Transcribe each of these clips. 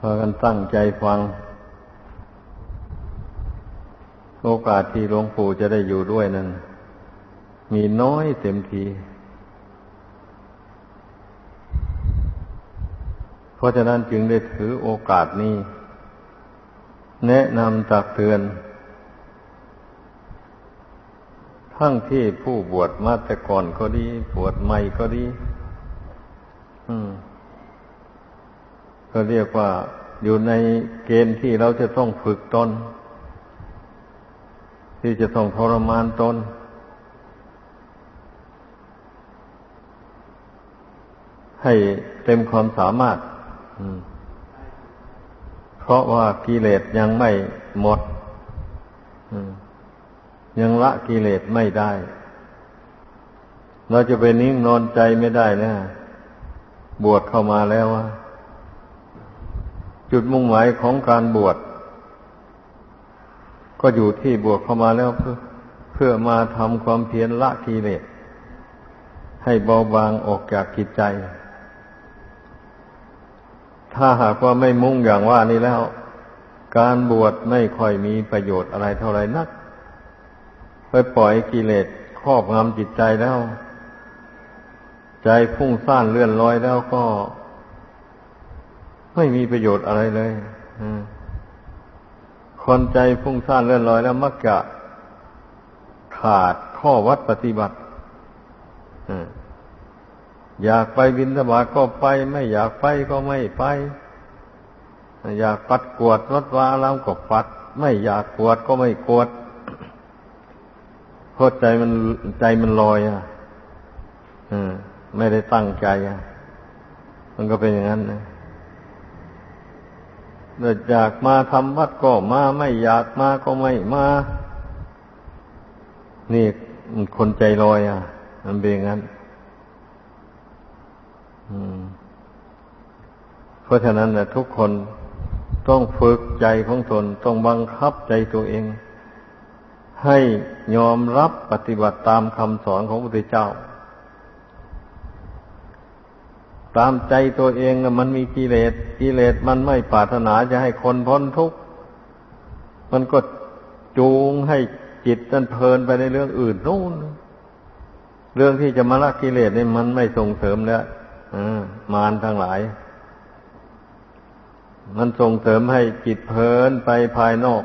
พากันตั้งใจฟัง โอกาสที่หลวงปู่จะได้อยู่ด้วยนั้น มีน้อยเต็มที เพราะฉะนั้นจึงได้ถือโอกาสนี้ แนะนำตักเตือน ทั้งที่ผู้บวชมาแต่ก่อนก็ดี บวชใหม่ก็ดี อืม ก็เรียกว่าอยู่ในเกณฑ์ที่เราจะต้องฝึกตน ที่จะต้องทรมานตน ให้เต็มความสามารถ เพราะว่ากิเลสยังไม่หมด ยังละกิเลสไม่ได้ เราจะไปนิ่งนอนใจไม่ได้นะ บวชเข้ามาแล้วว่า จุดมุ่งหมายของการบวชก็อยู่ที่บวชเข้ามาแล้วเพื่อเพื่อมาทำความเพียรละกิเลสให้เบาบางออกจากกิจใจ ถ้าหากว่าไม่มุ่งอย่างว่านี้แล้ว การบวชไม่ค่อยมีประโยชน์อะไรเท่าไรนักไปปล่อยกิเลสครอบงำจิตใจแล้ว ใจพุ่งซ่านเลื่อนลอยแล้วก็ ไม่มีประโยชน์อะไรเลยคนใจพุ่งซ่านเลื่อนลอยแล้วมักจะขาดข้อวัดปฏิบัติอยากไปบินธบาก็ไป ไม่อยากไปก็ไม่ไป อยากปัดกวดรถวาล้ำก็ปัด ไม่อยากกวดก็ไม่กวดเพราะใจมันใจมันลอยอะไม่ได้ตั้งใจอะมันก็เป็นอย่างนั้นนะ อยากมาทำวัดก็มาไม่อยากมาก็ไม่มา นี่คนใจลอยอะ มันเป็นอย่างนั้น เพราะฉะนั้นนะทุกคนต้องฝึกใจของตนต้องบังคับใจตัวเอง ให้ยอมรับปฏิบัติตามคำสอนของพระพุทธเจ้า ตามใจตัวเองมันมีกิเลสกิเลสมันไม่ปรารถนาจะให้คนพ้นทุกข์มันก็จูงให้จิตนั้นเพลินไปในเรื่องอื่นนู่น เรื่องที่จะมาละกิเลสนี่มันไม่ส่งเสริมแล้วมารทั้งหลาย มันส่งเสริมให้จิตเพลินไปภายนอก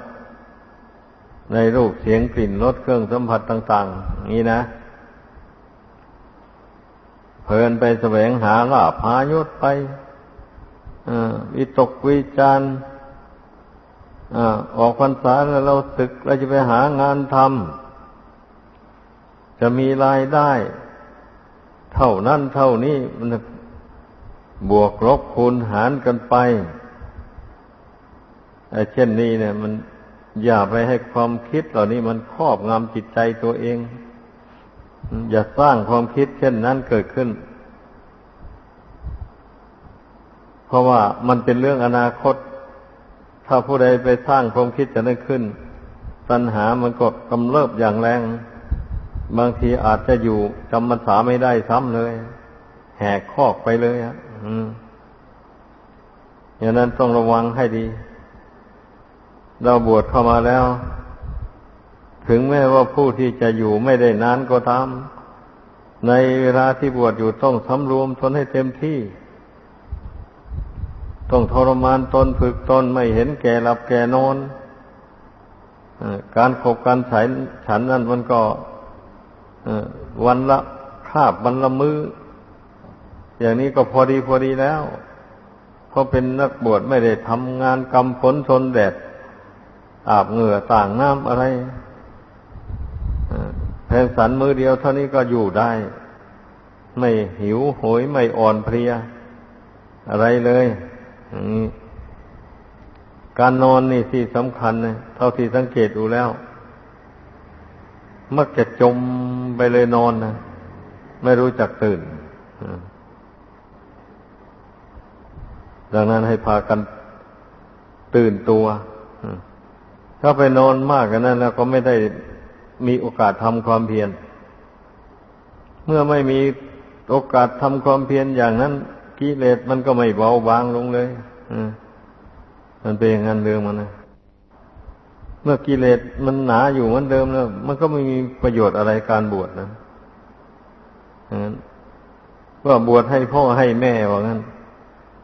ในรูปเสียงกลิ่นรสเครื่องสัมผัสต่าง ๆ นี้นะ เพลินไปแสวงหาลาภายศไปวิตกวิจารออกพรรษาแล้วเราศึกเราจะไปหางานทำจะมีรายได้ เท่านั้นเท่านี้มันบวกลบคูณหารกันไปไอ้เช่นนี้เนี่ย มันอย่าไปให้ความคิดเหล่านี้มันครอบงำจิตใจตัวเอง อย่าสร้างความคิดเช่นนั้นเกิดขึ้น เพราะว่ามันเป็นเรื่องอนาคต ถ้าผู้ใดไปสร้างความคิดจะนั้นขึ้น ตัณหามันก็กำเริบอย่างแรง บางทีอาจจะอยู่จำมันสาไม่ได้ซ้ำเลย แหกคอกไปเลยอะอย่างนั้นต้องระวังให้ดี เราบวชเข้ามาแล้ว ถึงแม้ว่าผู้ที่จะอยู่ไม่ได้นานก็ตาม ในเวลาที่บวชอยู่ต้องสำรวมตนให้เต็มที่ ต้องทรมานตนฝึกตนไม่เห็นแก่หลับแก่นอนการขบการฉันฉันนั้นมันก็วันละคาบวันละมือ้อ อย่างนี้ก็พอดีพอดีแล้วเพราะเป็นนักบวชไม่ได้ทำงานกำฝนทนแดดอาบเหงื่อต่างน้ำอะไร แผ่สันมือเดียวเท่านี้ก็อยู่ได้ ไม่หิวโหยไม่อ่อนเพลีย อะไรเลยการนอนนี่ที่สำคัญนะเท่าที่สังเกตดูแล้ว มักจะจมไปเลยนอนนะไม่รู้จักตื่นดังนั้นให้พากันตื่นตัว ถ้าไปนอนมากกันนั้นแล้วก็ไม่ได้ มีโอกาสทำความเพียร เมื่อไม่มีโอกาสทำความเพียรอย่างนั้นกิเลสมันก็ไม่เบาบางลงเลยมันเป็นอย่างนั้นเดิมมันนะเมื่อกิเลสมันหนาอยู่เหมือนเดิมแล้ว มันก็ไม่มีประโยชน์อะไรการบวชนะว่าบวชให้พ่อให้แม่ว่างั้น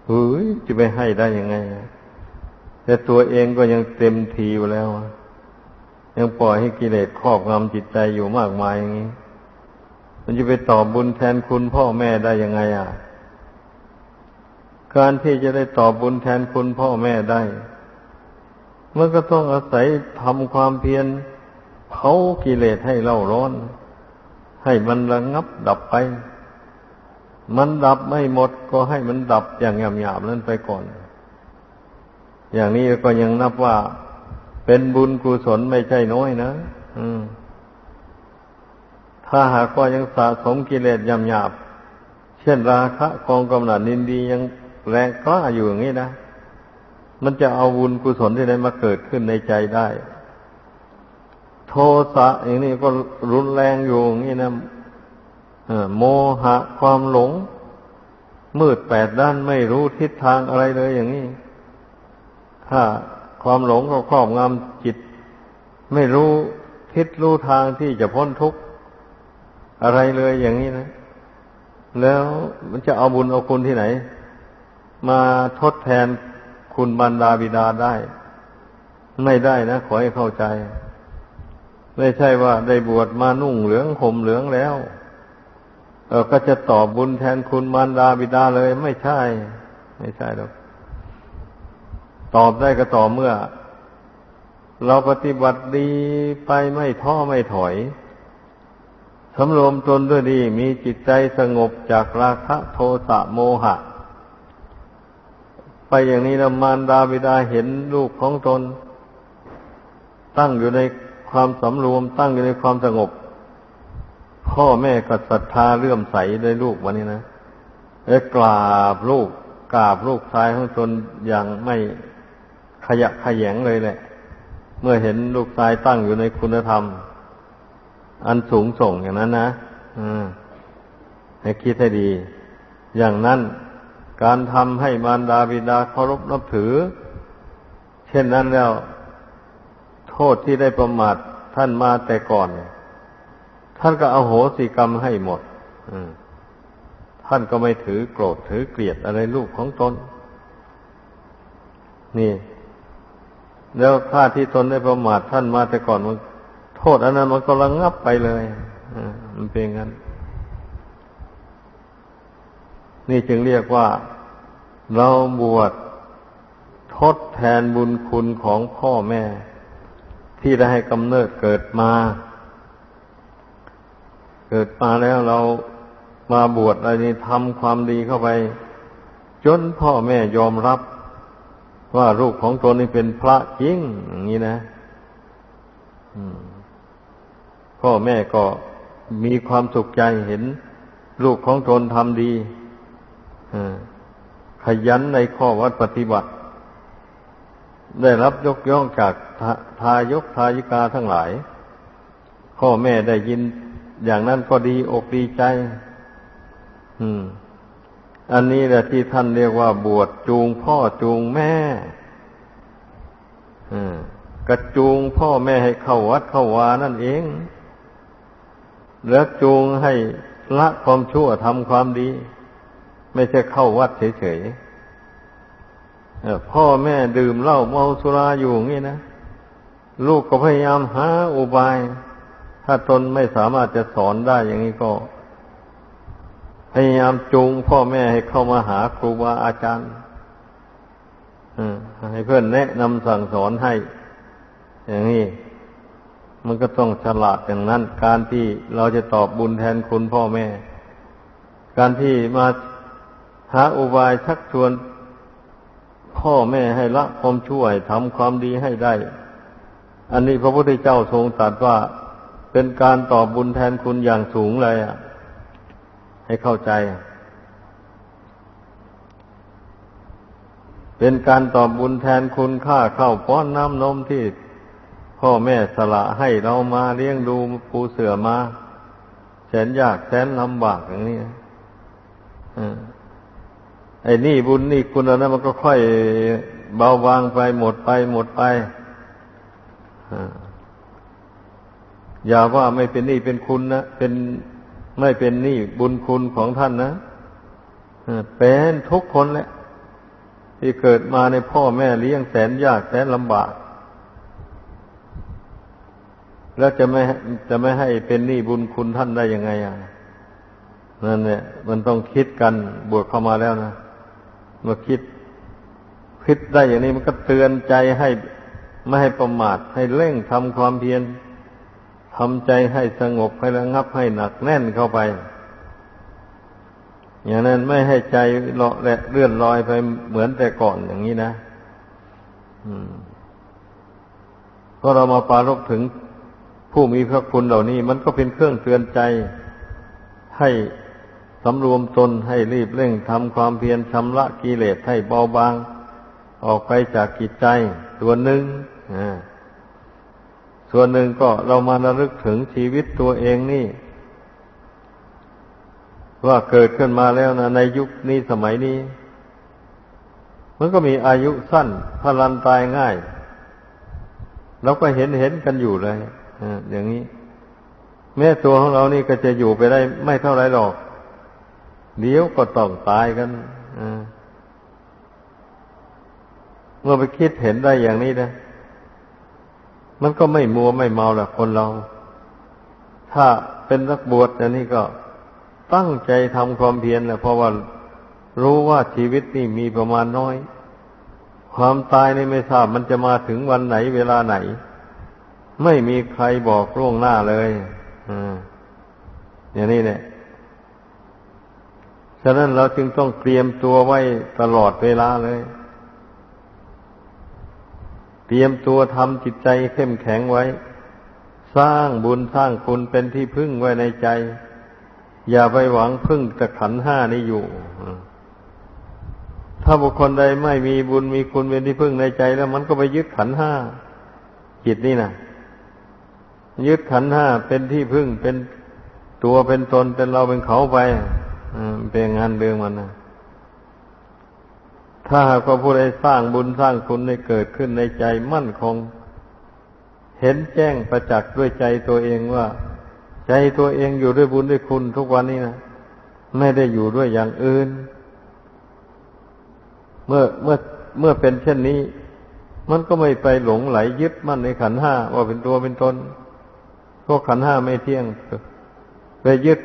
เฮ้ยจะไปให้ได้ยังไงแต่ตัวเองก็ยังเต็มทีอยู่แล้ว ยังปล่อยให้กิเลสครอบงำจิตใจอยู่มากมายอย่างนี้ มันจะไปตอบบุญแทนคุณพ่อแม่ได้ยังไงอะ การที่จะได้ตอบบุญแทนคุณพ่อแม่ได้มันก็ต้องอาศัยทำความเพียรเผากิเลสให้เล่าร้อน ให้มันระงงับดับไป มันดับไม่หมดก็ให้มันดับอย่างหยาบๆนั้นไปก่อน อย่างนี้ก็ยังนับว่า เป็นบุญกุศลไม่ใช่น้อยนะถ้าหากว่ายังสะสมกิเลสหยาบ เช่นราคะกองกำหนัดนินดียังแรงกล้าอยู่อย่างนี้นะ มันจะเอาบุญกุศลที่ไหนมาเกิดขึ้นในใจได้ โทสะอย่างนี้ก็รุนแรงอยู่อย่างนี้นะโมหะความหลง มืดแปดด้านไม่รู้ทิศทางอะไรเลยอย่างนี้ ถ้า ความหลงก็ครอบงำจิต ไม่รู้ทิศรู้ทางที่จะพ้นทุกข์อะไรเลยอย่างนี้นะ แล้วมันจะเอาบุญเอาคุณที่ไหน มาทดแทนคุณบรรดาบิดาได้ ไม่ได้นะ ขอให้เข้าใจ ไม่ใช่ว่าได้บวชมานุ่งเหลืองห่มเหลืองแล้วเออก็จะตอบบุญแทนคุณมารดาบิดาเลย ไม่ใช่ ไม่ใช่หรอก ตอบได้ก็ต่อเมื่อ เราปฏิบัติดีไปไม่ท้อไม่ถอยสำรวมตนด้วยดี มีจิตใจสงบจากราคะโทสะโมหะ ไปอย่างนี้แล้วมารดาบิดาเห็นลูกของตน ตั้งอยู่ในความสำรวม ตั้งอยู่ในความสงบ พ่อแม่ก็ศรัทธาเลื่อมใสในลูกวันนี้นะแล้กราบลูกกราบลูกชายของตนอย่างไม่ ขยะขยงเลยแหละ เมื่อเห็นลูกชายตั้งอยู่ในคุณธรรม อันสูงส่งอย่างนั้นนะให้คิดให้ดี อย่างนั้นการทำให้มารดาบิดาเคารพนับถือ เช่นนั้นแล้ว โทษที่ได้ประมาทท่านมาแต่ก่อน ท่านก็เอาโหสิกรรมให้หมดท่านก็ไม่ถือโกรธถือเกลียดอะไรลูกของตนนี่ แล้วค่าที่ตนได้ประมาทท่านมาแต่ก่อนมันโทษอันนั้นมันก็ระงงับไปเลยมันเป็นงั้น นี่จึงเรียกว่าเราบวชทดแทนบุญคุณของพ่อแม่ ที่ได้ให้กำเนิดเกิดมา เกิดมาแล้วเรามาบวชอะไรนี้ทำความดีเข้าไป จนพ่อแม่ยอมรับ ว่าลูกของตนนี้เป็นพระจริงอย่างนี้นะพ่อแม่ก็มีความสุขใจเห็น ลูกของตนทำดีขยันในข้อวัดปฏิบัติ ได้รับยกย่องจากทายกทายิกาทั้งหลาย พ่อแม่ได้ยินอย่างนั้นก็ดีอกดีใจ อืม อันนี้แหละที่ท่านเรียกว่าบวชจูงพ่อจูงแม่กระจูงพ่อแม่ให้เข้าวัดเข้าวานั่นเอง แล้วจูงให้ละความชั่วทำความดี ไม่ใช่เข้าวัดเฉยๆพ่อแม่ดื่มเหล้าเมาสุราอยู่อย่างนี้นะลูกก็พยายามหาอุบาย ถ้าตนไม่สามารถจะสอนได้อย่างนี้ก็ พยายามจูงพ่อแม่ให้เข้ามาหาครูบาอาจารย์ให้เพื่อนแนะนำสั่งสอนให้ อย่างนี้มันก็ต้องฉลาดอย่างนั้น การที่เราจะตอบบุญแทนคุณพ่อแม่ การที่มาหาอุบายชักชวน พ่อแม่ให้ละความช่วยทำความดีให้ได้ อันนี้พระพุทธเจ้าทรงตรัสว่าเป็นการตอบบุญแทนคุณอย่างสูงเลยอะ ให้เข้าใจ เป็นการตอบบุญแทนคุณค่าเข้าป้อนน้ำนมที่พ่อแม่สละให้เรามาเลี้ยงดูปูเสือมา แสนยากแสนลำบากอย่างนี้ไอ้นี่บุญนี่คุณอันนั้นมันก็ค่อยเบาบางไปหมดไปหมดไปอย่าว่าไม่เป็นนี้เป็นคุณนะเป็น ไม่เป็นหนี้บุญคุณของท่านนะเป็นทุกคนแหละ ที่เกิดมาในพ่อแม่เลี้ยงแสนยากแสนลำบาก แล้วจะไม่จะไม่ให้เป็นหนี้บุญคุณท่านได้ยังไงอะนั่นเนี่ยมันต้องคิดกันบวกเข้ามาแล้วนะเมื่อคิดคิดได้อย่างนี้มันก็เตือนใจให้ไม่ให้ประมาทให้เร่งทำความเพียร ทำใจให้สงบให้ระงับให้หนักแน่นเข้าไป อย่างนั้นไม่ให้ใจเลาะและเลื่อนลอยไปเหมือนแต่ก่อนอย่างนี้นะเพราะเรามาปารกถึงผู้มีพระคุณเหล่านี้ มันก็เป็นเครื่องเตือนใจ ให้สำรวมตนให้รีบเร่งทำความเพียรชำระกิเลสให้เบาบาง ออกไปจากกิจใจตัวหนึ่ง ส่วนหนึ่งก็เรามาระลึกถึงชีวิตตัวเองนี่ ว่าเกิดขึ้นมาแล้วนะในยุคนี้สมัยนี้ มันก็มีอายุสั้นพลันตายง่ายเราก็เห็นเห็นกันอยู่เลยอย่างนี้ แม่ตัวของเรานี่ก็จะอยู่ไปได้ไม่เท่าไรหรอกเดี๋ยวก็ต้องตายกันเมื่อไปคิดเห็นได้อย่างนี้นะ มันก็ไม่มัวไม่เมาละคนเรา ถ้าเป็นนักบวชอันนี้ก็ตั้งใจทำความเพียรแหละเพราะว่ารู้ว่าชีวิตนี่มีประมาณน้อย ความตายนี่ไม่ทราบมันจะมาถึงวันไหนเวลาไหน ไม่มีใครบอกล่วงหน้าเลยออย่างนี้เนี่ยฉะนั้นเราจึงต้องเตรียมตัวไว้ตลอดเวลาเลย เตรียมตัวทำจิตใจเข้มแข็งไว้ สร้างบุญสร้างคุณเป็นที่พึ่งไว้ในใจ อย่าไปหวังพึ่งแต่ขันห้านี้อยู่ ถ้าบุคคลใดไม่มีบุญมีคุณเป็นที่พึ่งในใจ แล้วมันก็ไปยึดขันห้าจิตนี่นะยึดขันห้าเป็นที่พึ่งเป็นตัวเป็นตนเป็นเราเป็นเขาไปเป็นงานเรื่องมันนะ ถ้าหากว่าผู้ใดสร้างบุญสร้างคุณในเกิดขึ้นในใจมั่นคง เห็นแจ้งประจักษ์ด้วยใจตัวเองว่า ใจตัวเองอยู่ด้วยบุญด้วยคุณทุกวันนี้นะไม่ได้อยู่ด้วยอย่างอื่น เมื่อเมื่อเมื่อเป็นเช่นนี้ มันก็ไม่ไปหลงไหลยึดมั่นในขันห้าว่าเป็นตัวเป็นตนพวกขันห้าไม่เที่ยงไปยึด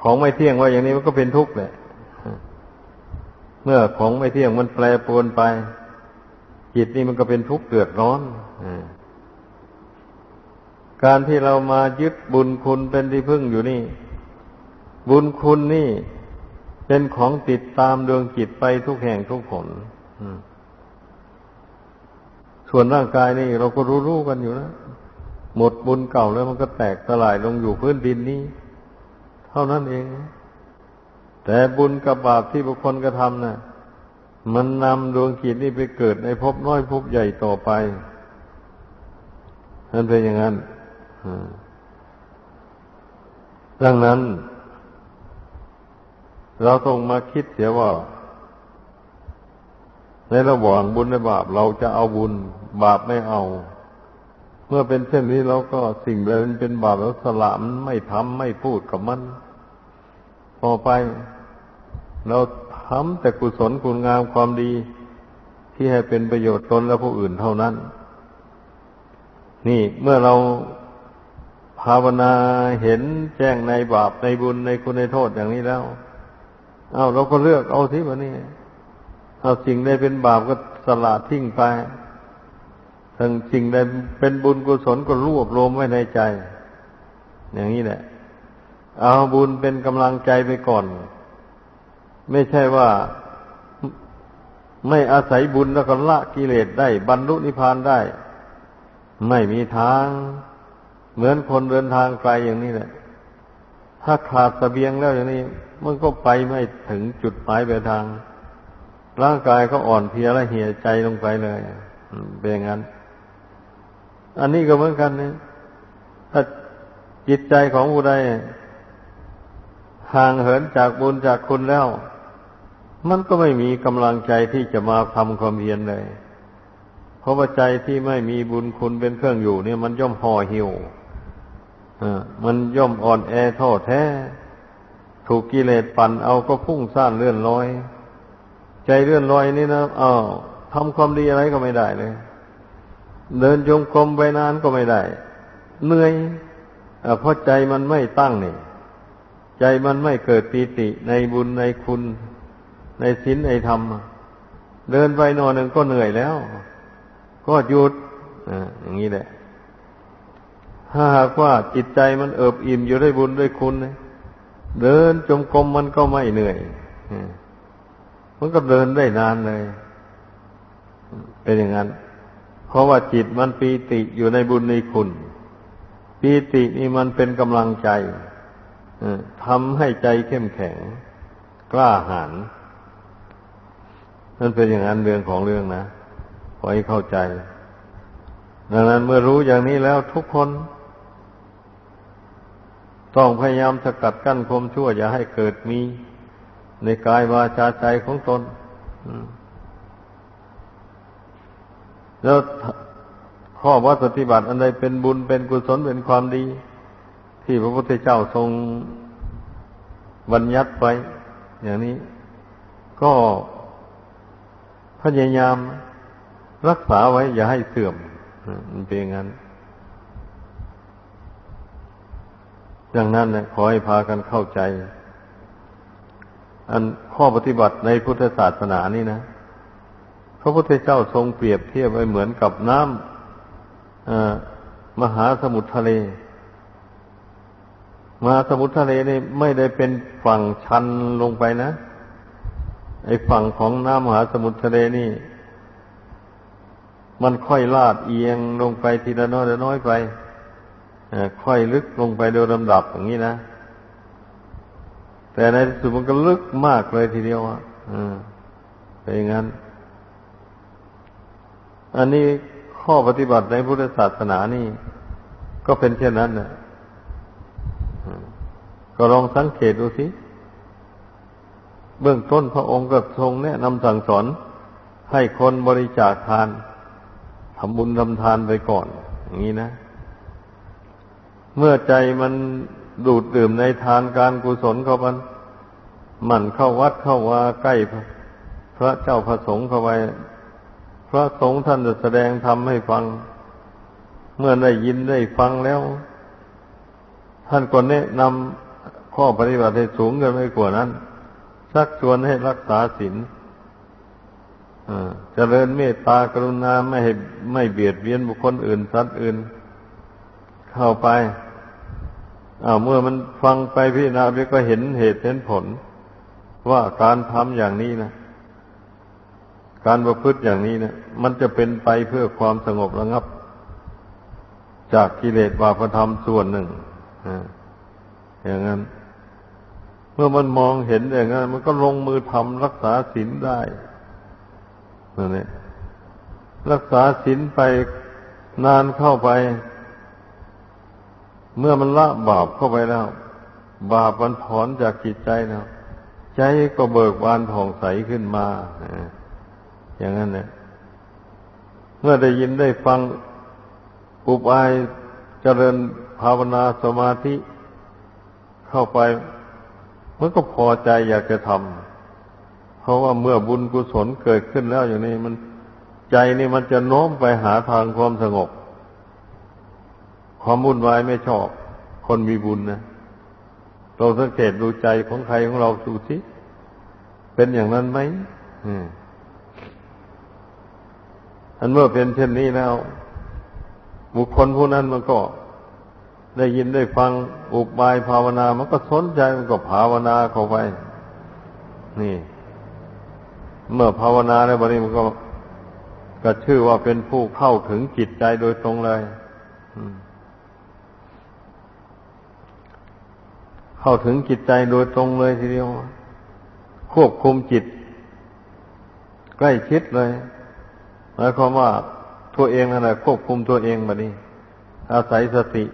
ของไม่เที่ยงว่าอย่างนี้มันก็เป็นทุกข์แหละ เมื่อของไม่เที่ยงมันแปรปรวนไป จิตนี่มันก็เป็นทุกข์เดือดร้อนการที่เรามายึดบุญคุณเป็นที่พึ่งอยู่นี่ บุญคุณนี่เป็นของติดตามดวงจิตไปทุกแห่งทุกผลส่วนร่างกายนี่เราก็รู้ๆกันอยู่นะหมดบุญเก่าแล้วมันก็แตกสลายลงอยู่พื้นดินนี้ท่านั้นเอง แต่บุญกับบาปที่บุคคลกระทำนะ่ะ มันนำดวงจิตนี้ไปเกิดในภพน้อยภพใหญ่ต่อไปนั่นเป็นอย่างนั้นดังนั้น เราต้องมาคิดเสียว่า ในระหว่างบุญและบาป เราจะเอาบุญ บาปไม่เอา เมื่อเป็นเช่นนี้เราก็สิ่งใดมันเป็นบาปเราสละมันไม่ทำไม่พูดกับมันต่อไป เราทำแต่กุศลคุณงามความดีที่ให้เป็นประโยชน์ตนและผู้อื่นเท่านั้น นี่เมื่อเราภาวนาเห็นแจ้งในบาปในบุญในคุณในโทษอย่างนี้แล้ว เอาเราก็เลือกเอาที่วันนี้เอาสิ่งใดเป็นบาปก็สละทิ้งไปทั้งสิ่งใดเป็นบุญกุศลก็รวบรวมไว้ในใจ อย่างนี้แหละ เอาบุญเป็นกำลังใจไปก่อน ไม่ใช่ว่าไม่อาศัยบุญแล้วก็ละกิเลสได้ บรรลุนิพพานได้ ไม่มีทาง เหมือนคนเดินทางไกลอย่างนี้แหละ ถ้าขาดสเสบียงแล้วอย่างนี้ มันก็ไปไม่ถึงจุดหมายปลายทาง ร่างกายก็อ่อนเพลียและเหี่ยใจลงไปเลยเป็นอย่างนั้น อันนี้ก็เหมือนกันนะถ้าจิตใจของผู้ใดห่างเหินจากบุญจากคุณแล้ว มันก็ไม่มีกำลังใจที่จะมาทำความเพียรเลย เพราะว่าใจที่ไม่มีบุญคุณเป็นเครื่องอยู่ เนี่ย มันย่อมห่อหิวมันย่อมอ่อนแอท้อแท้ ถูกกิเลสปั่นเอาก็พุ่งซ่านเลื่อนลอย ใจเลื่อนลอยนี่นะอ้าวทำความดีอะไรก็ไม่ได้เลย เดินจงกรมไปนานก็ไม่ได้ เหนื่อยเพราะใจมันไม่ตั้งนี่ ใจมันไม่เกิดปีติในบุญในคุณ ในศีลในธรรม เดินไปนอนหนึ่งก็เหนื่อยแล้ว ก็หยุดอย่างนี้แหละ ถ้าหากว่าจิตใจมันเอิบอิ่มอยู่ด้วยบุญด้วยคุณเดินจมกรมมันก็ไม่เหนื่อยมันก็เดินได้นานเลย เป็นอย่างนั้น เพราะว่าจิตมันปีติอยู่ในบุญในคุณปีตินี่มันเป็นกำลังใจทำให้ใจเข้มแข็ง กล้าหาญ นั่นเป็นอย่างนั้นเรื่องของเรื่องนะขอให้เข้าใจ ดังนั้นเมื่อรู้อย่างนี้แล้วทุกคน ต้องพยายามสกัดกั้นความชั่ว อย่าให้เกิดมีในกายวาจาใจของตนแล้วข้อวัดปฏิบัติอันใดเป็นบุญเป็นกุศลเป็นความดี ที่พระพุทธเจ้าทรงบัญญัติไว้อย่างนี้ ก็ พยายามรักษาไว้ อย่าให้เสื่อมมันเป็นอย่างนั้นดังนั้นนะขอให้พากันเข้าใจ อันข้อปฏิบัติในพุทธศาสนานี่นะพระพุทธเจ้าทรงเปรียบเทียบไว้เหมือนกับน้ำมหาสมุทรทะเลมหาสมุทรทะเลนี่ไม่ได้เป็นฝั่งชันลงไปนะ ไอ้ฝั่งของน้ำมหาสมุทรทะเลนี่ มันค่อยลาดเอียงลงไปทีละน้อยละน้อยไปค่อยลึกลงไปโดยลำดับอย่างนี้นะแต่ในที่สุดมันก็ลึกมากเลยทีเดียวอะเป็นอย่างนั้น อันนี้ข้อปฏิบัติในพุทธศาสนานี่ ก็เป็นเช่นนั้นนะก็ลองสังเกตดูสิ เบื้องต้นพระองค์ก็ทรงแนะนำสั่งสอนให้คนบริจาคทานทำบุญทำทานไปก่อน อย่างนี้นะ เมื่อใจมันดูดดื่มในทานการกุศลเขามันมันเข้าวัดเข้าว่าใกล้พระเจ้าพระสงฆ์เข้าไปพระสงฆ์ท่านจะแสดงธรรมให้ฟัง เมื่อได้ยินได้ฟังแล้ว ท่านก็แนะนำข้อปฏิบัติให้สูงกันไม่กว่านั้น ชักชวนให้รักษาศีลเจริญเมตตากรุณาไม่ให้ไม่เบียดเบียนบุคคลอื่นสัตว์อื่น เข้าไปอาเมื่อมันฟังไปพี่นาไปก็เห็นเหตุเห็นผล ว่าการทำอย่างนี้นะการประพฤติอย่างนี้นะมันจะเป็นไปเพื่อความสงบระงับ จากกิเลสบาปธรรมส่วนหนึ่งอย่างนั้น เมื่อมันมองเห็นอย่างนั้นมันก็ลงมือทำรักษาศีลได้นั่นเองรักษาศีลไปนานเข้าไป เมื่อมันละบาปเข้าไปแล้ว บาปมันถอนจากจิตใจแล้วใจก็เบิกบานผ่องใสขึ้นมาอย่างนั้นเนี่ยเมื่อได้ยินได้ฟังอุบายเจริญภาวนาสมาธิเข้าไป มันก็พอใจอยากจะทำเพราะว่าเมื่อบุญกุศลเกิดขึ้นแล้วอย่างนี้มันใจนี่มันจะโน้มไปหาทางความสงบ ความวุ่นวายไม่ชอบ คนมีบุญนะเราสังเกตดูใจของใครของเราดูสิเป็นอย่างนั้นไหมอันเมื่อเป็นเช่นนี้แล้ว บุคคลผู้นั้นมันก็ ได้ยินได้ฟังอุบายภาวนา มันก็สนใจมันก็ภาวนาเข้าไป นี่ เมื่อภาวนาแล้วบัดนี้มันก็ก็ชื่อว่าเป็นผู้เข้าถึงจิตใจโดยตรงเลยเข้าถึงจิตใจโดยตรงเลยทีเดียว ควบคุมจิต ใกล้ชิดเลยหมายความว่าตัวเองนั่นแหละควบคุมตัวเองมาดิอาศัยสติ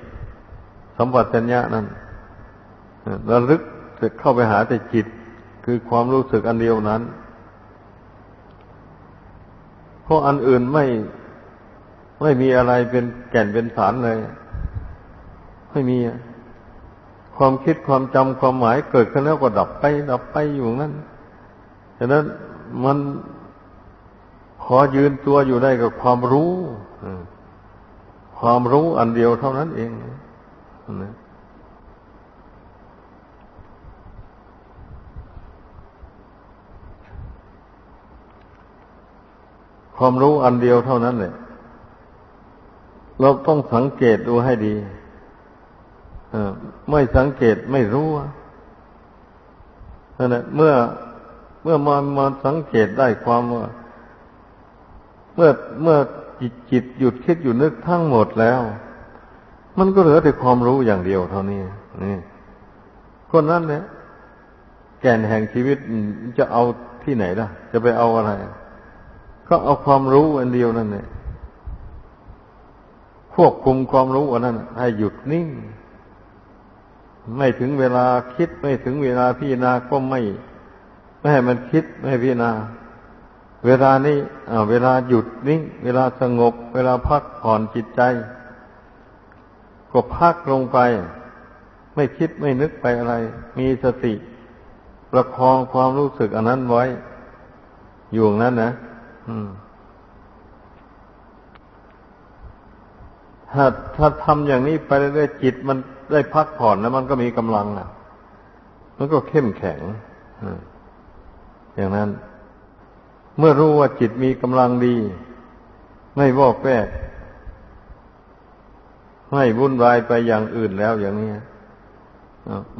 สัมปชัญญะนั้นระลึกจะเข้าไปหาแต่จิต คือความรู้สึกอันเดียวนั้น เพราะอันอื่นไม่ไม่มีอะไรเป็นแก่นเป็นสารเลย ไม่มีความคิดความจำความหมายเกิดขึ้นแล้วก็ดับไป ดับไปอยู่นั้นฉะนั้นมันขอยืนตัวอยู่ได้กับความรู้ความรู้อันเดียวเท่านั้นเอง นะความรู้อันเดียวเท่านั้นเลยเราต้องสังเกตดูให้ดีไม่สังเกตไม่รู้นั่นแหละเมื่อเมื่อมามาสังเกตได้ความว่า เมื่อเมื่อจิตจิตหยุดคิดอยู่นึกทั้งหมดแล้ว มันก็เหลือแต่ความรู้อย่างเดียวเท่านี้นี่คนนั้นเนี่ยแก่นแห่งชีวิตจะเอาที่ไหนล่ะ จะไปเอาอะไร ก็เอาความรู้อันเดียวนั่นเนี่ยควบคุมความรู้อันนั้น ให้หยุดนิ่ง ไม่ถึงเวลาคิดไม่ถึงเวลาพิจารณาก็ไม่ไม่ให้มันคิดไม่ให้พิจารณา เวลานี้เวลาหยุดนิ่ง เวลาสงบ เวลาพักผ่อนจิตใจ ก็พักลงไป ไม่คิดไม่นึกไปอะไร มีสติ ประคองความรู้สึกอันนั้นไว้ อยู่นั้นนะถ้าถ้าทำอย่างนี้ไปเรื่อยๆจิตมันได้พักผ่อนแล้วมันก็มีกำลังอะ มันก็เข้มแข็งอย่างนั้น เมื่อรู้ว่าจิตมีกำลังดี ไม่วอกแวก ไม่วุ่นวายไปอย่างอื่นแล้วอย่างนี้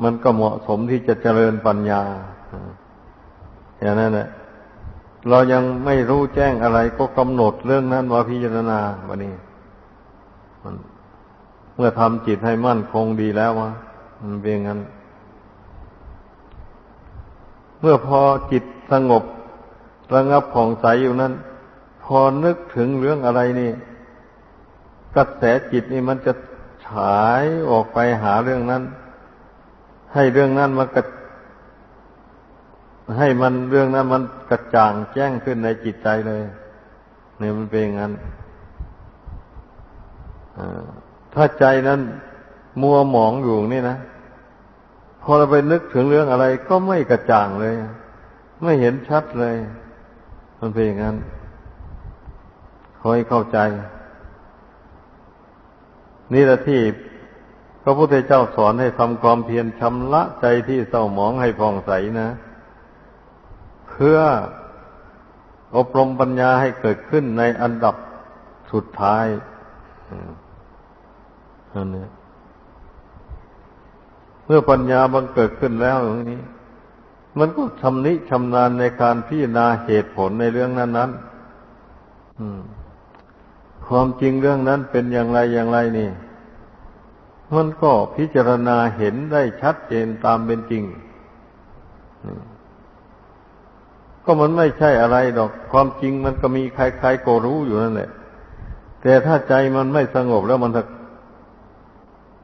มันก็เหมาะสมที่จะเจริญปัญญาอย่างนั้นแหละเรายังไม่รู้แจ้งอะไรก็กำหนดเรื่องนั้นมาพิจารณาวันนี้เมื่อทำจิตให้มั่นคงดีแล้ววะมันเป็นงั้น เมื่อพอจิตสงบระงับผ่องใสอยู่นั้น พอนึกถึงเรื่องอะไรนี่ กระแสจิตนี่มันจะฉายออกไปหาเรื่องนั้น ให้เรื่องนั้นมันกระให้มันเรื่องนั้นมันกระจ่างแจ้งขึ้นในจิตใจเลยเนี่ยมันเป็นงั้นถ้าใจนั้นมัวหมองอยู่นี่นะพอเราไปนึกถึงเรื่องอะไรก็ไม่กระจ่างเลย ไม่เห็นชัดเลย มันเป็นอย่างนั้นคอยเข้าใจ นี่แหละที่พระพุทธเจ้าสอนให้ทำความเพียรชำระใจที่เศร้าหมองให้ผ่องใสนะ เพื่ออบรมปัญญาให้เกิดขึ้นในอันดับสุดท้ายอันนี้เมื่อปัญญาบังเกิดขึ้นแล้วอย่างนี้ มันก็ชำนิชำนาญในการพิจารณาเหตุผลในเรื่องนั้นนั้น ความจริงเรื่องนั้นเป็นอย่างไรอย่างไรนี่ มันก็พิจารณาเห็นได้ชัดเจนตามเป็นจริง ก็มันไม่ใช่อะไรดอก ความจริงมันก็มีใครๆก็รู้อยู่นั่นแหละ แต่ถ้าใจมันไม่สงบแล้วมัน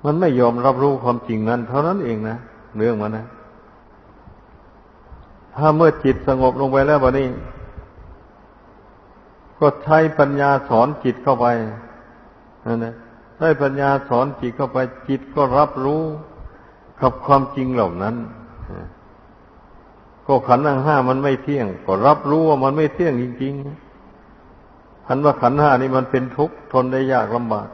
มันไม่ยอมรับรู้ความจริงนั้น เท่านั้นเองนะเรื่องมันนะ ถ้าเมื่อจิตสงบลงไปแล้วบะนี้ ก็ใช้ปัญญาสอนจิตเข้าไปนั่นนะได้ปัญญาสอนจิตเข้าไป จิตก็รับรู้กับความจริงเหล่านั้นก็ขันธ์ห้ามันไม่เที่ยง ก็รับรู้ว่ามันไม่เที่ยงจริงๆขันว่าขันธ์ห้านี่มันเป็นทุกข์ทนได้ยากลำบาก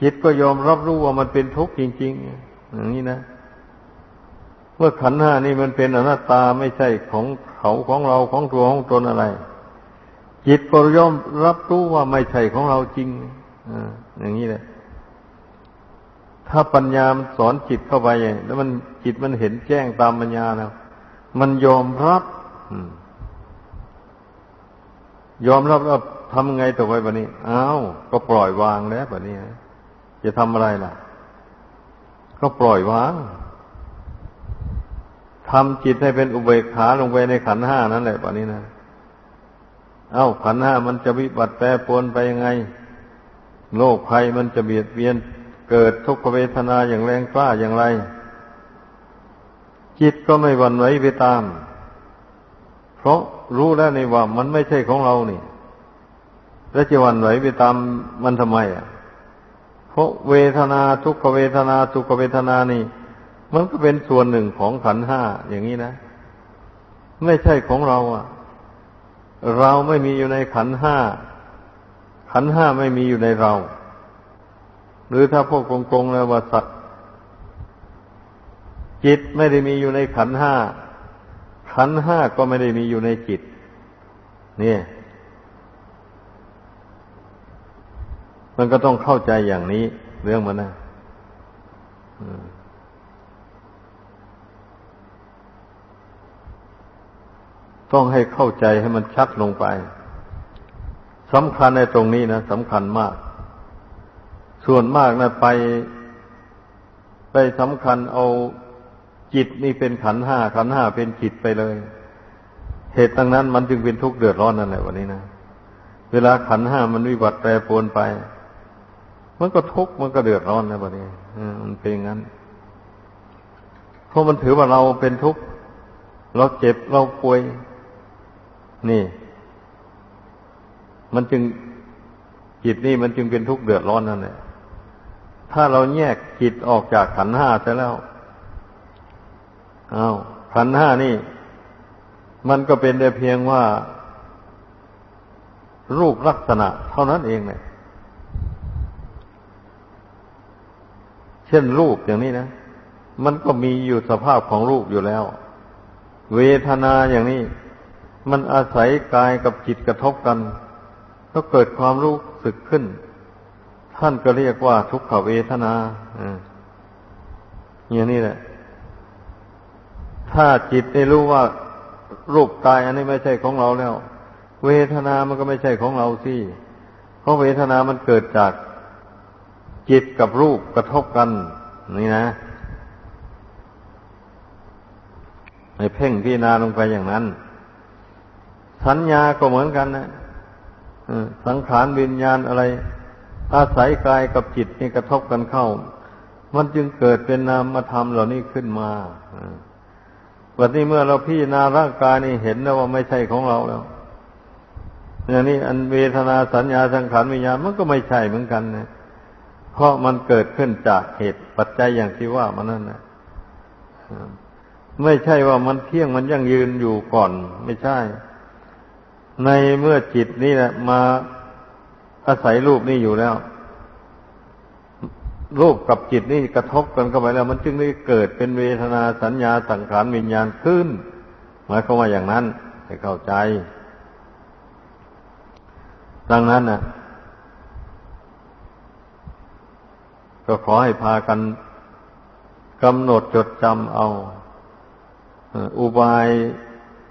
จิตก็ยอมรับรู้ว่ามันเป็นทุกข์จริงๆอย่างนี้นะเมื่อขันห้านี่มันเป็นอนัตตาไม่ใช่ของเขาของเราของตัวของตนอะไร จิตก็ย่อมรับรู้ว่าไม่ใช่ของเราจริงออย่างนี้แหละ ถ้าปัญญามันสอนจิตเข้าไปแล้วมันจิตมันเห็นแจ้งตามปัญญาแล้วมันยอมรับยอมรับแล้วทำไงต่อไปแบบนี้อ้าวก็ปล่อยวางแล้วแบบนี้จะทำอะไรล่ะ ก็ปล่อยวางทำจิตให้เป็นอุเบกขาลงไปในขันห้านั่นแหละป่านี้นะ เอา้าขันห้ามันจะวิบัติแปรปรวนไปยังไงโลกภัยมันจะเบียดเบียน เกิดทุกขเวทนาอย่างแรงกล้าอย่างไร จิตก็ไม่หวั่นไหวไปตาม เพราะรู้แล้วในว่ามันไม่ใช่ของเรานี่ แล้วจะหวั่นไหวไปตามมันทำไมอะ เพราะเวทนาทุกขเวทนาสุขเวทนานี่ มันก็เป็นส่วนหนึ่งของขันห้าอย่างนี้นะ ไม่ใช่ของเราอะ เราไม่มีอยู่ในขันห้า ขันห้าไม่มีอยู่ในเรา หรือถ้าพวกโกงๆแล้วว่าสัตว์จิตไม่ได้มีอยู่ในขันห้า ขันห้าก็ไม่ได้มีอยู่ในจิต เนี่ย มันก็ต้องเข้าใจอย่างนี้ เรื่องมันนะ ต้องให้เข้าใจให้มันชัดลงไปสำคัญในตรงนี้นะสำคัญมาก ส่วนมากนะไป ไปสำคัญเอาจิตนี่เป็นขันห้าขันห้าเป็นจิตไปเลย เหตุตั้งนั้นมันจึงเป็นทุกข์เดือดร้อนนั่นแหละวันนี้นะเวลาขันห้ามันวิบัติแปรปรวนไป มันก็ทุกข์มันก็เดือดร้อนนะวันนี้มันเป็นอย่างนั้นเพราะมันถือว่าเราเป็นทุกข์เราเจ็บเราป่วย นี่ มันจึงจิตนี่มันจึงเป็นทุกข์เดือดร้อนนั่นแหละถ้าเราแยกจิตออกจากขันห้าเสร็จแล้วอา้าวขันห้านี่ มันก็เป็นแต่เพียงว่า รูปลักษณะ เท่านั้นเองเนี่ยเช่นรูปอย่างนี้นะ มันก็มีอยู่สภาพของรูปอยู่แล้ว เวทนาอย่างนี้ มันอาศัยกายกับจิตกระทบกัน ก็เกิดความรู้สึกขึ้น ท่านก็เรียกว่าทุกขเวทนาอย่างนี้แหละ ถ้าจิตได้รู้ว่ารูปกายอันนี้ไม่ใช่ของเราแล้ว เวทนามันก็ไม่ใช่ของเราสิเพราะเวทนามันเกิดจากจิตกับรูปกระทบกัน นี่นะไอ้เพ่งพิจารณาลงไปอย่างนั้น สัญญาก็เหมือนกันนะสังขารวิญญาณอะไร อาศัยกายกับจิตนี่กระทบกันเข้า มันจึงเกิดเป็นนามธรรมเหล่านี้ขึ้นมาวันนี้เมื่อเราพิจารณาร่างกายนี่เห็นแล้วว่าไม่ใช่ของเราแล้วอย่างนี้อันเวทนาสัญญาสังขารวิญญาณมันก็ไม่ใช่เหมือนกันนะเพราะมันเกิดขึ้นจากเหตุปัจจัยอย่างที่ว่ามันนั่นนะไม่ใช่ว่ามันเที่ยงมันยั่งยืนอยู่ก่อน ไม่ใช่ ในเมื่อจิตนี่แหละมาอาศัยรูปนี่อยู่แล้ว รูปกับจิตนี่กระทบกันเข้าไปแล้ว มันจึงได้เกิดเป็นเวทนาสัญญาสังขารวิญญาณขึ้นหมายความว่าอย่างนั้นให้เข้าใจ ดังนั้นนะก็ขอให้พากันกำหนดจดจำเอา อุบายจ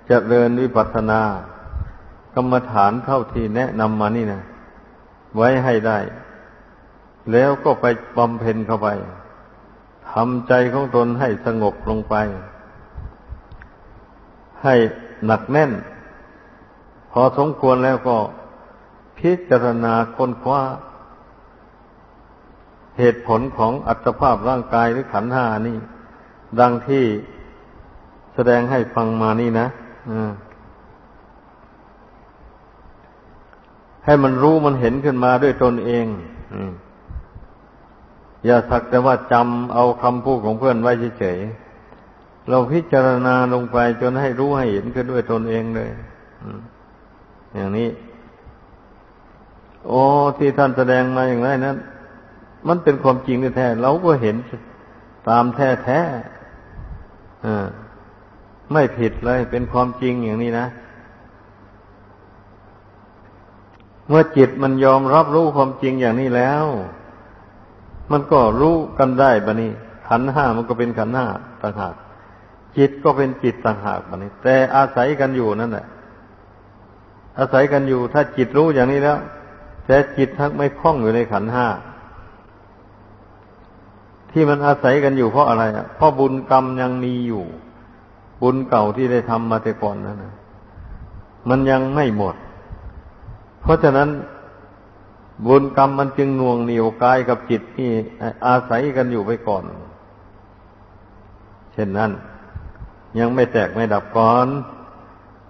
เจริญวิปัสสนา กรรมฐานเท่าที่แนะนำมานี่นะไว้ให้ได้ แล้วก็ไปบำเพ็ญเข้าไปทำใจของตนให้สงบลงไป ให้หนักแน่น พอสมควรแล้วก็พิจารณาค้นคว้า เหตุผลของอัตภาพร่างกายหรือขันธ์ห้านี่ ดังที่แสดงให้ฟังมานี่นะ ให้มันรู้มันเห็นขึ้นมาด้วยตนเองอย่าสักแต่ว่าจำเอาคำพูดของเพื่อนไว้เฉยๆเราพิจารณาลงไปจนให้รู้ให้เห็นขึ้นด้วยตนเองเลยอย่างนี้ โอ้ที่ท่านแสดงมาอย่างไรนั้นมันเป็นความจริงแท้เราก็เห็นตามแท้แท้ไม่ผิดเลย เป็นความจริงอย่างนี้นะ เมื่อจิตมันยอมรับรู้ความจริงอย่างนี้แล้ว มันก็รู้กันได้บะนี้ ขันห้ามันก็เป็นขันห้าต่างหากจิตก็เป็นจิตต่างหากบะนี้ แต่อาศัยกันอยู่นั่นแหละอาศัยกันอยู่ ถ้าจิตรู้อย่างนี้แล้ว แต่จิตทักไม่คล้องอยู่ในขันห้าที่มันอาศัยกันอยู่เพราะอะไรอะเพราะบุญกรรมยังมีอยู่ บุญเก่าที่ได้ทำมาแต่ก่อนนั่นนะมันยังไม่หมด เพราะฉะนั้นบุญกรรมมันจึงน่วงเหนียวกายกับจิตที่อาศัยกันอยู่ไปก่อน เช่นนั้น ยังไม่แตกไม่ดับก่อน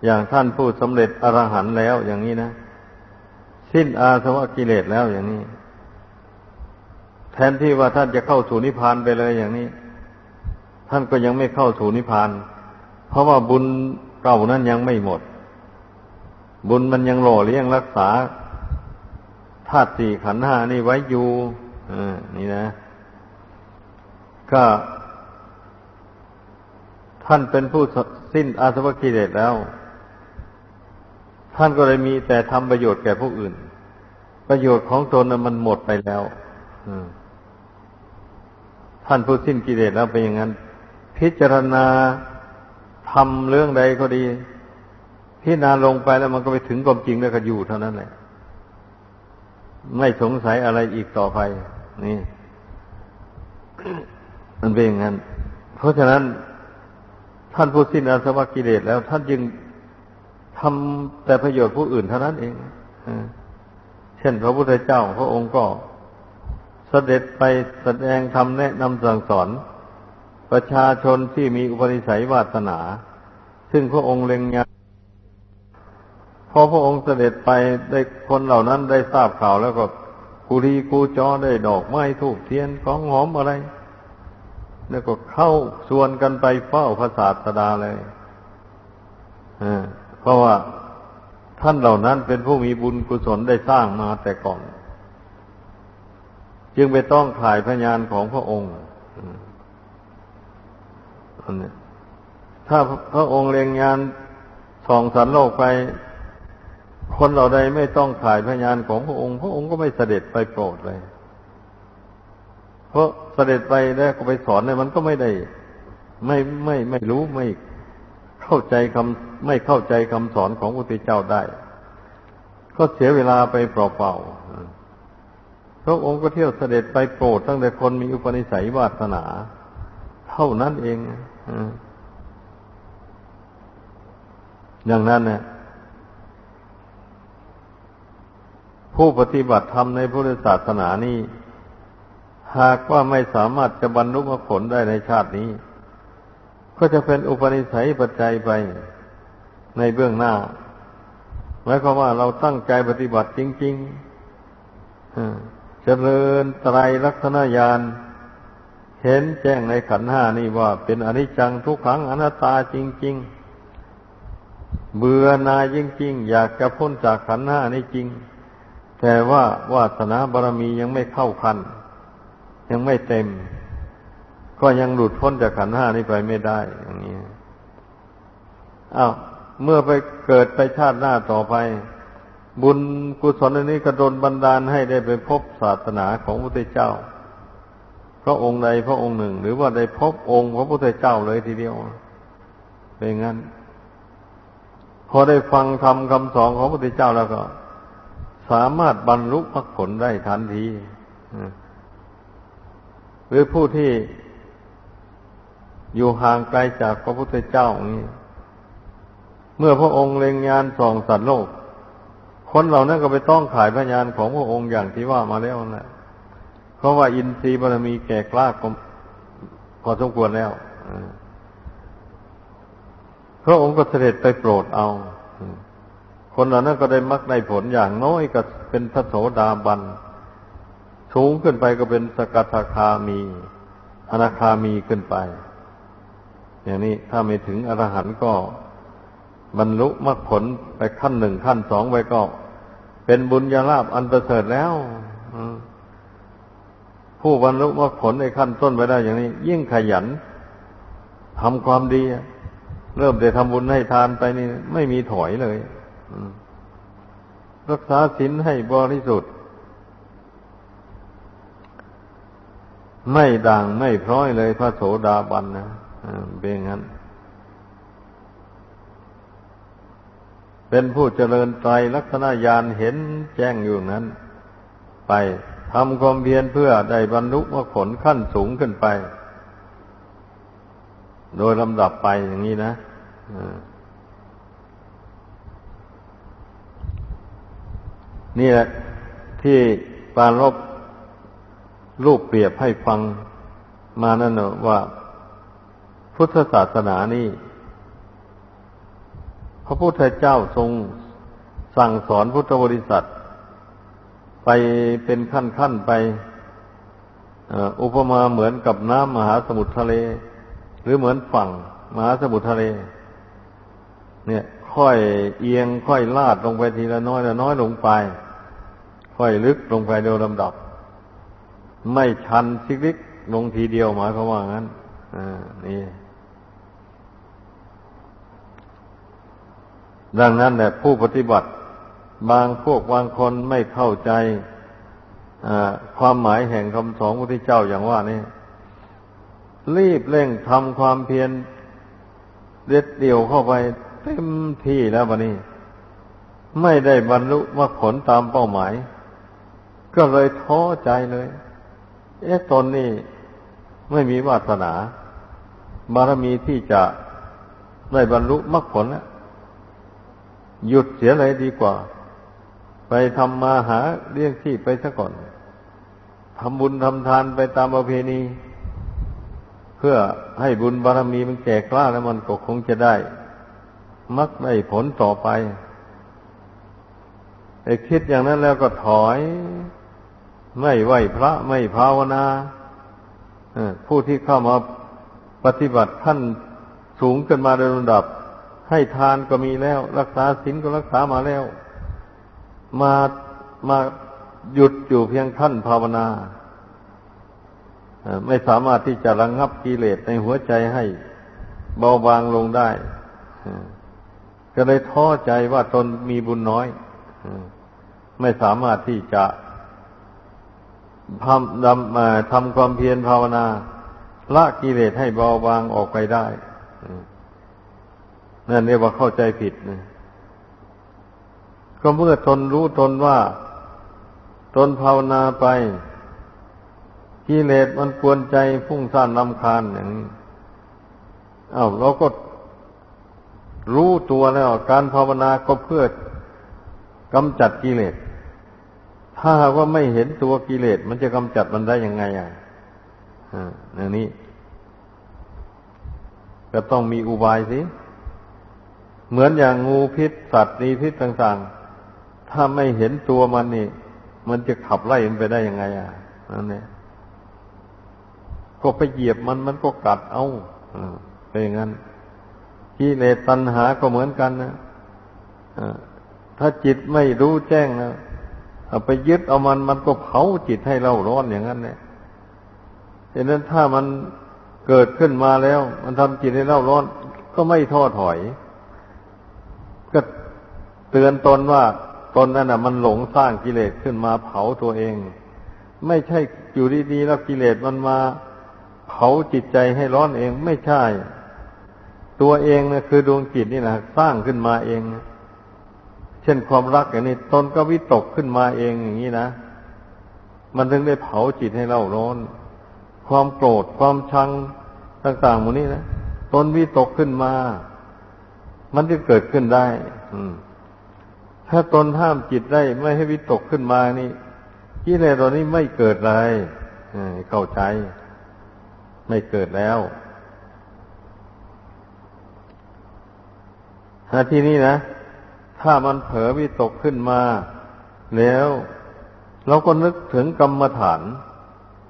อย่างท่านผู้สำเร็จอรหันต์แล้วอย่างนี้นะ สิ้นอาสวะกิเลสแล้วอย่างนี้ แทนที่ว่าท่านจะเข้าสู่นิพพานไปเลยอย่างนี้ ท่านก็ยังไม่เข้าสู่นิพพาน เพราะว่าบุญเก่านั้นยังไม่หมด บุญมันยังหล่อเลี้ยงรักษาธาตุสี่ขันธ์ห้านี่ไว้อยู่อนี่นะ ก็ท่านเป็นผู้สิ้นอาสวะกิเลสแล้ว ท่านก็เลยมีแต่ทำประโยชน์แก่ผู้อื่น ประโยชน์ของตนมันหมดไปแล้วท่านผู้สิ้นกิเลสแล้วเป็นอย่างนั้น พิจารณาทำเรื่องใดก็ดี พิจารณาลงไปแล้วมันก็ไปถึงความจริงแล้วก็อยู่เท่านั้นแหละไม่สงสัยอะไรอีกต่อไป นี่ มันเป็นอย่างนั้น เพราะฉะนั้นท่านผู้สิ้นอาสวะกิเลสแล้ว ท่านจึงทำแต่ประโยชน์ผู้อื่นเท่านั้นเองเช่น พระพุทธเจ้า พระองค์ก็เสด็จไปแสดงธรรมแนะนำสั่งสอน ประชาชนที่มีอุปนิสัยวาสนา ซึ่งพระองค์เล็งงา พอพระองค์เสด็จไปได้คนเหล่านั้นได้ทราบข่าวแล้วก็กุรีกูจอได้ดอกไม้ทูบเทียนของหอมอะไร แล้วก็เข้าชวนกันไปเฝ้าพระศาสดาเลยเพราะว่าท่านเหล่านั้นเป็นผู้มีบุญกุศลได้สร้างมาแต่ก่อน จึงไปต้องถ่ายพยานของพระองค์ถ้าพระองค์เรียงงานส่องสันโลกไป คนเหล่าใดไม่ต้องขายพยานของพระองค์ พระองค์ก็ไม่เสด็จไปโปรดเลย เพราะเสด็จไปแล้วก็ไปสอนเนี่ยมันก็ไม่ได้ ไม่ไม่ไม่รู้ไม่เข้าใจคำไม่เข้าใจคำสอนของพระพุทธเจ้าได้ ก็เสียเวลาไปเปล่าๆพระองค์ก็เที่ยวเสด็จไปโปรดตั้งแต่คนมีอุปนิสัยวาสนา เท่านั้นเองอย่างนั้นเนี่ย ผู้ปฏิบัติธรรมในพุทธศาสนานี้ หากว่าไม่สามารถจะบรรลุมรรคผลได้ในชาตินี้ ก็จะเป็นอุปนิสัยปัจจัยไปในเบื้องหน้าหมายความว่าเราตั้งใจปฏิบัติจริงๆเจริญไตรลักษณญาณเห็นแจ้งในขันห้านี่ว่าเป็นอนิจจังทุกขังอนัตตาจริง ๆ เบื่อนายจริง ๆ อยากจะพ้นจากขันห้านี่จริง แต่ว่าวาสนาบารมียังไม่เข้าคัน ยังไม่เต็ม ก็ยังหลุดพ้นจากขันห้านี้ไปไม่ได้อย่างนี้อ้าวเมื่อไปเกิดไปชาติหน้าต่อไป บุญกุศลอันนี้กระโดนบันดาลให้ได้ไปพบศาสนาของพระพุทธเจ้า พระองค์ใดพระองค์หนึ่ง หรือว่าได้พบองค์พระพุทธเจ้าเลยทีเดียวเป็นงั้น พอได้ฟังคำคำสอนของพระพุทธเจ้าแล้วก็ สามารถบรรลุมรรคผลได้ทันทีหรือผู้ที่อยู่ห่างไกลจากพระพุทธเจ้านี้เมื่อพระองค์เล็งญานส่องสัตว์โลก คนเหล่านั้นก็ไปต้องขายพยานของพระองค์อย่างที่ว่ามาแล้วนั่นแหละเพราะว่าอินทรีย์บารมีแก่กล้าก็พอสมควรแล้วพระองค์ก็เสด็จไปโปรดเอา คนเหล่านั้นก็ได้มรรคได้ผลอย่างน้อยก็เป็นพระโสดาบัน สูงขึ้นไปก็เป็นสกทาคามี อนาคามีขึ้นไป อย่างนี้ถ้าไม่ถึงอรหันต์ก็บรรลุมรรคผลไปขั้นหนึ่งขั้นสองไปก็ เป็นบุญญาลาภอันประเสริฐแล้วผู้บรรลุมรรคผลในขั้นต้นไปได้อย่างนี้ ยิ่งขยันทำความดี เริ่มได้ทำบุญให้ทานไปนี่ ไม่มีถอยเลย รักษาศีลให้บริสุทธิ์ ไม่ด่างไม่พร้อยเลยพระโสดาบันนะเป็นงั้น เป็นผู้เจริญใจลักษณะญาณเห็นแจ้งอยู่นั้น ไปทำความเพียรเพื่อได้บรรลุมรรคผลขั้นสูงขึ้นไป โดยลำดับไปอย่างนี้นะ นี่แหละที่ปารบรูปเปรียบให้ฟังมานั่นว่า พุทธศาสนานี่ พระพุทธเจ้าทรงสั่งสอนพุทธบริษัท ไปเป็นขั้นขั้นไปอุปมาเหมือนกับน้ำมหาสมุทรทะเล หรือเหมือนฝั่งมหาสมุทรทะเล เนี่ย ค่อยเอียงค่อยลาดลงไปทีละน้อยละน้อยลงไป ค่อยลึกลงไปโดยลำดับ ไม่ชันชิลิกลงทีเดียวหมายความว่างั้นอ่านี่ดังนั้นแหละผู้ปฏิบัติ บางพวกบางคนไม่เข้าใจความหมายแห่งคำสอนพระพุทธเจ้าอย่างว่านี่รีบเร่งทำความเพียรเด็ดเดี่ยวเข้าไป เต็มที่แล้วบันนี้ ไม่ได้บรรลุมรรคผลตามเป้าหมาย ก็เลยท้อใจเลย เอ๊ะตนนี่ไม่มีวาสนา บารมีที่จะได้บรรลุมรรคผลแล้วหยุดเสียเลยดีกว่า ไปทำมาหาเลี้ยงที่ไปซะก่อนทำบุญทำทานไปตามประเพณี เพื่อให้บุญบารมีมันแก่กล้าแล้วมันก็คงจะได้ มักได้ผลต่อไปไอ้คิดอย่างนั้นแล้วก็ถอย ไม่ไหวพระไม่ภาวนาผู้ที่เข้ามาปฏิบัติขั้นสูงขึ้นมาโดยลำดับ ให้ทานก็มีแล้ว รักษาศีลก็รักษามาแล้ว มามาหยุดอยู่เพียงขั้นภาวนาไม่สามารถที่จะระงงับกิเลสในหัวใจให้เบาบางลงได้ ก็เลยท้อใจว่าตนมีบุญน้อยไม่สามารถที่จะทำทำความเพียรภาวนาละกิเลสให้เบาบางออกไปได้นั่นเรียกว่าเข้าใจผิดนะก็เมื่อตนรู้ตนว่า ตนภาวนาไปกิเลสมันกวนใจพุ่งซ่านลำคาญอย่างนี้อา้าวเราก็ รู้ตัวแล้วการภาวนาก็เพื่อกำจัดกิเลส ถ้าว่าไม่เห็นตัวกิเลส มันจะกำจัดมันได้ยังไงอะอย่างนี้ ก็ต้องมีอุบายสิ เหมือนอย่างงูพิษสัตว์นีพิษต่างๆ ถ้าไม่เห็นตัวมันนี่ มันจะขับไล่มันไปได้ยังไง อะนั่นเนี่ยก็ไปเหยียบมันมันก็กัดเอาเป็นอย่างนั้น กิเลสตัณหาก็เหมือนกันนะถ้าจิตไม่รู้แจ้งนะไปยึดเอามันมันก็เผาจิตให้เราร้อนอย่างนั้นเนี่ยดังนั้นถ้ามันเกิดขึ้นมาแล้ว มันทำจิตให้เราร้อน ก็ไม่ท้อถอย ก็เตือนตนว่าตนนั่นน่ะ มันหลงสร้างกิเลสขึ้นมาเผาตัวเอง ไม่ใช่อยู่ดีๆแล้วกิเลสมันมา เผาจิตใจให้ร้อนเองไม่ใช่ ตัวเองนะคือดวงจิตนี่นะสร้างขึ้นมาเองเช่นความรักอย่างนี้ตนก็วิตกขึ้นมาเองอย่างนี้นะมันถึงได้เผาจิตให้เราร้อน ความโกรธความชังต่างๆหมดนี้นะตนวิตกขึ้นมา มันจะเกิดขึ้นได้ อืม ถ้าตนห้ามจิตได้ไม่ให้วิตกขึ้นมานี่กิเลสตัวนี้ไม่เกิดเลยเข้าใจ ไม่เกิดแล้ว ถ้าที่นี้นะ ถ้ามันเผลอวิตกขึ้นมา แล้ว เราก็นึกถึงกรรมฐาน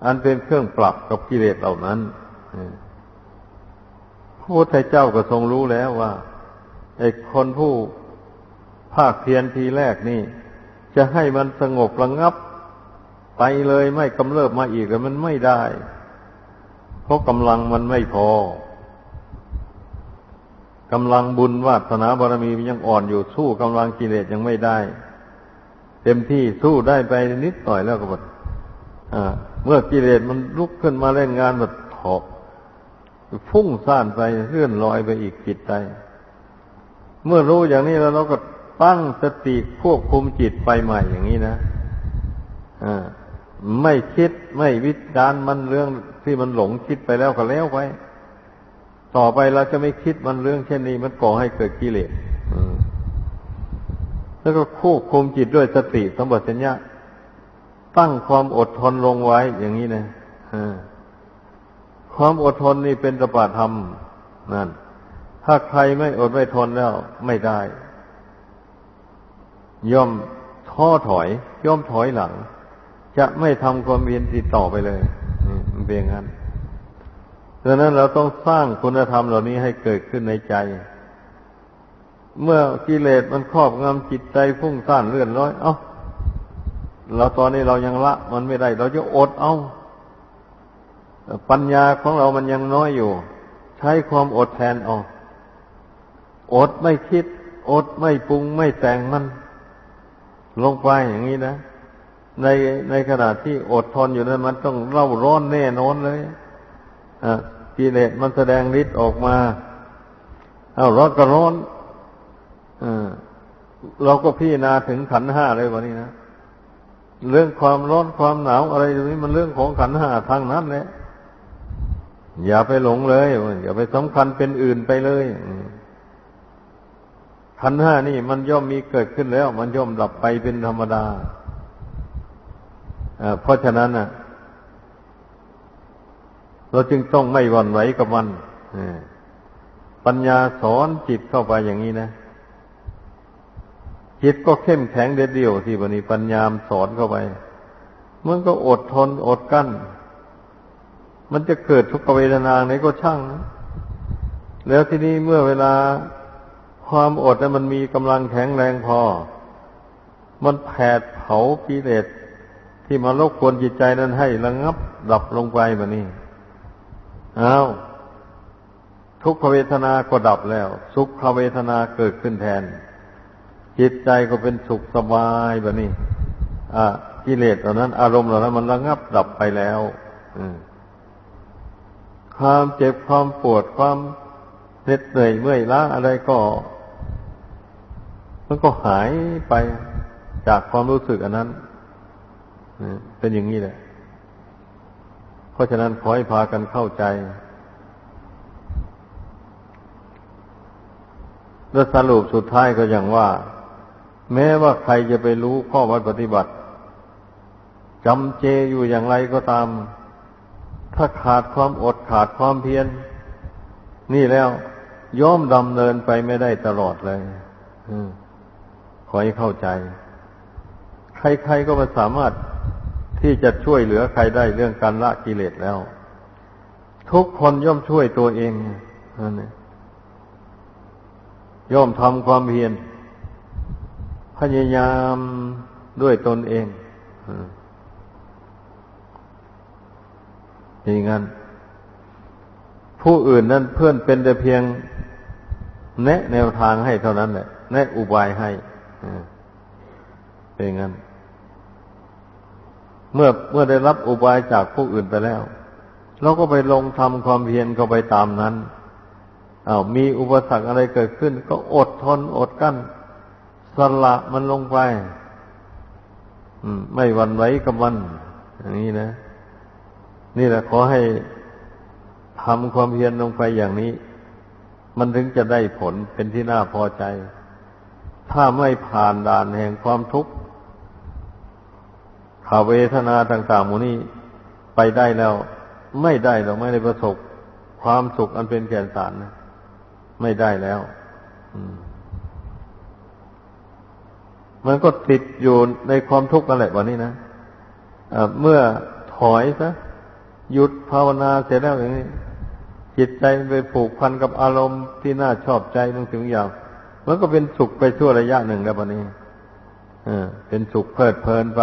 อันเป็นเครื่องปรับกับกิเลสเหล่านั้นพระพุทธเจ้าก็ทรงรู้แล้วว่าไอ้คนผู้ภาคเพียรทีแรกนี่ จะให้มันสงบระงับ ไปเลยไม่กำเริบมาอีกแล้วมันไม่ได้ เพราะกำลังมันไม่พอ กำลังบุญวาสนาบารมียังอ่อนอยู่สู้กำลังกิเลสยังไม่ได้ เต็มที่สู้ได้ไปนิดหน่อยแล้วก็หมดเมื่อกิเลสมันลุกขึ้นมาเล่นงานแบบถอกฟุ้งซ่านไปเลื่อนลอยไปอีกจิตใจ เมื่อรู้อย่างนี้แล้วเราก็ตั้งสติควบคุมจิตไปใหม่อย่างนี้นะอ่าไม่คิดไม่วิจารณ์มันเรื่องที่มันหลงคิดไปแล้วก็แล้วไป ต่อไปเราจะไม่คิดมันเรื่องเช่นนี้ มันก่อให้เกิดกิเลสแล้วก็ควบคุมจิตด้วยสติสมบัติสัญญาตั้งความอดทนลงไว้อย่างนี้นะความอดทนนี่เป็นตปาธรรมนั่น ถ้าใครไม่อดไม่ทนแล้ว ไม่ได้ ย่อมท้อถอย ย่อมถอยหลัง จะไม่ทำความเพียรติดต่อไปเลยนี่มันเป็นงั้น ดังนั้นเราต้องสร้างคุณธรรมเหล่านี้ให้เกิดขึ้นในใจ เมื่อกิเลสมันครอบงำจิตใจพุ่งซ่านเลื่อนร้อย เอา้าเราตอนนี้เรายังละ มันไม่ได้ เราจะอดเอาปัญญาของเรามันยังน้อยอยู่ ใช้ความอดแทนเอาอดไม่คิด อดไม่ปรุงไม่แต่งมัน ลงไปอย่างนี้นะ ในในขณะที่อดทนอยู่นั้นมันต้องเล่าร้อนแน่นอนเลย กิเลสมันแสดงฤทธิ์ออกมา เอาร้อนก็ร้อนเราก็พี่นาถึงขันห้าเลยวันนี้นะเรื่องความร้อนความหนาวอะไรตรงนี้มันเรื่องของขันห้าทางนั้นแหละอย่าไปหลงเลย อย่าไปสำคัญเป็นอื่นไปเลยขันห้านี่มันย่อมมีเกิดขึ้นแล้ว มันย่อมดับไปเป็นธรรมดาเพราะฉะนั้นน่ะ เราจึงต้องไม่หวั่นไหวกับมันปัญญาสอนจิตเข้าไปอย่างนี้นะ จิตก็เข้มแข็งเด็ดเดี่ยวที่วันนี้ปัญญามสอนเข้าไป มันก็อดทนอดกั้น มันจะเกิดทุกขเวทนาไหนก็ช่างนะแล้วทีนี้เมื่อเวลาความอดนั้นมันมีกำลังแข็งแรงพอ มันแผดเผากิเลสที่มาลบกวนจิตใจนั้นให้ระงับดับลงไปแบบนี้ อ้าวทุกขเวทนาก็ดับแล้ว สุขเวทนาเกิดขึ้นแทน จิตใจก็เป็นสุขสบายแบบนี้อ่ากิเลสเหล่านั้น อารมณ์เหล่านั้นมันระงับดับไปแล้วความเจ็บความปวดความเหน็ดเหนื่อยเมื่อยล้าอะไรก็มันก็หายไปจากความรู้สึกอันนั้นเป็นอย่างนี้แหละ เพราะฉะนั้นขอให้พากันเข้าใจ และสรุปสุดท้ายก็อย่างว่า แม้ว่าใครจะไปรู้ข้อวัดปฏิบัติจำเจอยู่อย่างไรก็ตาม ถ้าขาดความอดขาดความเพียรนี่แล้วย่อมดำเนินไปไม่ได้ตลอดเลยขอให้เข้าใจ ใครๆก็มาสามารถ ที่จะช่วยเหลือใครได้เรื่องการละกิเลสแล้ว ทุกคนย่อมช่วยตัวเองนั่นย่อมทำความเพียรพยายามด้วยตนเองอย่างนั้น ผู้อื่นนั้นเพื่อนเป็นแต่เพียง แนะแนวทางให้เท่านั้นแหละแนะอุบายให้เป็นงั้น เมื่อเมื่อได้รับอุบายจากผู้อื่นไปแล้ว เราก็ไปลงทำความเพียรเข้าไปตามนั้นอา้าวมีอุปสรรคอะไรเกิดขึ้น ก็อดทนอดกั้น สละมันลงไปไม่หวั่นไหวกับมันอย่างนี้นะ นี่แหละขอให้ทำความเพียรลงไปอย่างนี้ มันถึงจะได้ผลเป็นที่น่าพอใจ ถ้าไม่ผ่านด่านแห่งความทุกข์าเวทนาต่างๆหมูนี้ไปได้แล้ว ไม่ได้เราไม่ได้ประสบความสุขอันเป็นแก่นสารนะไม่ได้แล้วมันก็ติดอยู่ในความทุกข์กันแหละวันนี้นะะเมื่อถอยซะหยุดภาวนาเสร็จแล้วอย่างนี้ จิตใจไปผูกพันกับอารมณ์ที่น่าชอบใจบางสิ่งอย่างมันก็เป็นสุขไปชั่วระยะหนึ่งแล้ววันนี้เออเป็นสุขเพลิดเพลินไป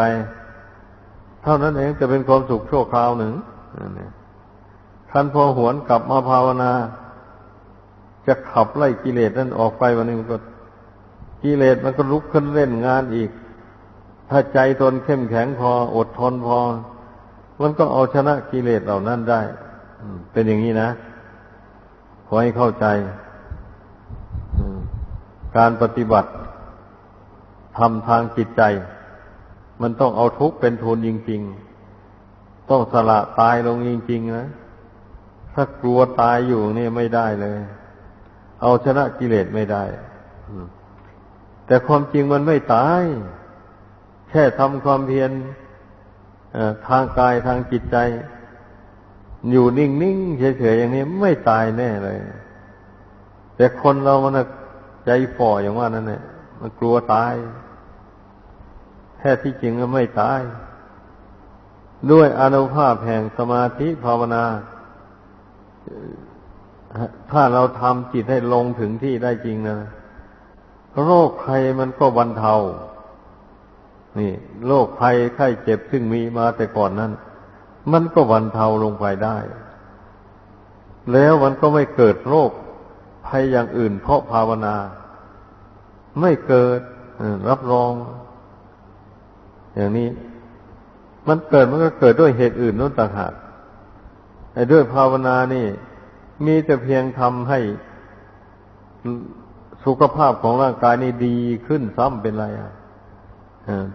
เท่านั้นเองจะเป็นความสุขชั่วคราวหนึ่งท่านพอหวนกลับมาภาวนา จะขับไล่กิเลสนั่นออกไปวันนี้มันก็กิเลสมันก็ลุกขึ้นเล่นงานอีก ถ้าใจทนเข้มแข็งพออดทนพอ มันก็เอาชนะกิเลสเหล่านั้นได้เป็นอย่างนี้นะขอให้เข้าใจการปฏิบัติทำทางจิตใจ มันต้องเอาทุกข์เป็นทุนจริง ๆ ต้องสละตายลงจริง ๆ นะ ถ้ากลัวตายอยู่นี่ไม่ได้เลย เอาชนะกิเลสไม่ได้ แต่ความจริงมันไม่ตาย แค่ทำความเพียรทางกายทางจิตใจ อยู่นิ่ง ๆ เฉย ๆ อย่างนี้ไม่ตายแน่เลย แต่คนเรามันใจฝ่ออย่างว่านั่นแหละมันกลัวตาย แท้ที่จริงก็ไม่ตาย ด้วยอนุภาพแห่งสมาธิภาวนา ถ้าเราทำจิตให้ลงถึงที่ได้จริงนะโรคภัยมันก็บรรเทา นี่โรคภัยไข้เจ็บซึ่งมีมาแต่ก่อนนั้น มันก็บรรเทาลงไปได้ แล้วมันก็ไม่เกิดโรคภัยอย่างอื่นเพราะภาวนา ไม่เกิดรับรอง อย่างนี้ มันเกิดมันก็เกิดด้วยเหตุอื่นนู้นต่างหากไอ้ด้วยภาวนานี่ มีแต่เพียงทำให้สุขภาพของร่างกายนี่ดีขึ้นซ้ำเป็นไรอะ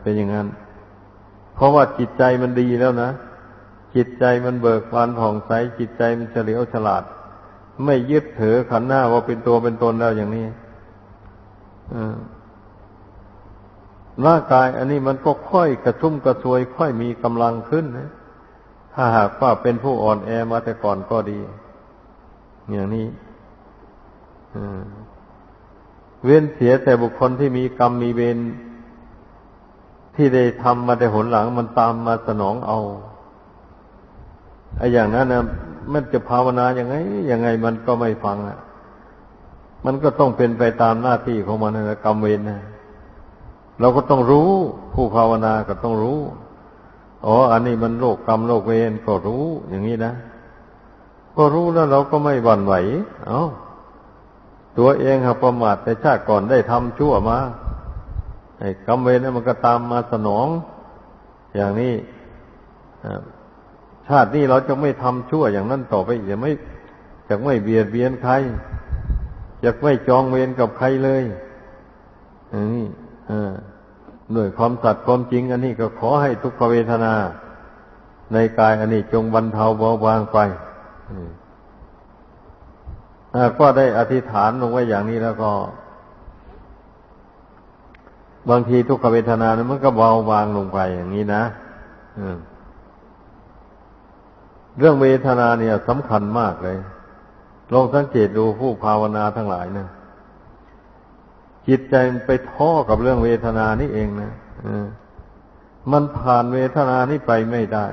เป็นอย่างนั้น เพราะว่าจิตใจมันดีแล้วนะ จิตใจมันเบิกบานผ่องใส จิตใจมันเฉลียวฉลาด ไม่ยึดถือขันหน้าว่าเป็นตัวเป็นตนแล้วอย่างนี้ อ ร่างกายอันนี้มันก็ค่อยกระชุ่มกระชวย ค่อยมีกำลังขึ้นนะถ้าหากว่าเป็นผู้อ่อนแอมาแต่ก่อนก็ดี อย่างนี้เว้นเสียแต่บุคคลที่มีกรรมมีเวรที่ได้ทำมาแต่หนหลังมันตามมาสนองเอาไอ้อย่างนั้นนะมันจะภาวนาอย่างไงยังไงมันก็ไม่ฟังอะ มันก็ต้องเป็นไปตามหน้าที่ของมันนะกรรมเวรนะ เราก็ต้องรู้ ผู้ภาวนาก็ต้องรู้อ๋ออันนี้มันโลกกรรมโลกเวรก็รู้ อย่างนี้นะก็รู้แล้วเราก็ไม่หวั่นไหว เอา้าตัวเองหาประมาทแต่ชาติก่อนได้ทำชั่วมาไอ้กรรมเวรนั้นมันก็ตามมาสนอง อย่างนี้ชาตินี้เราจะไม่ทำชั่วอย่างนั้นต่อไปจะไม่จะไม่เบียดเบียนใครจะไม่จองเวรกับใครเลยอย่างนี้ ด้วยความสัตย์ความจริง อันนี้ก็ขอให้ทุกขเวทนา ในกายอันนี้จงบรรเทาเบาบางไปก็ได้อธิษฐานลงไว้อย่างนี้แล้วก็ บางทีทุกขเวทนานะมันก็เบาบางลงไปอย่างนี้นะเรื่องเวทนาเนี่ยสำคัญมากเลย ลองสังเกตดูผู้ภาวนาทั้งหลายนะ จิตใจมันไปท้อกับเรื่องเวทนานี่เองนะมันผ่านเวทนานี่ไปไม่ได้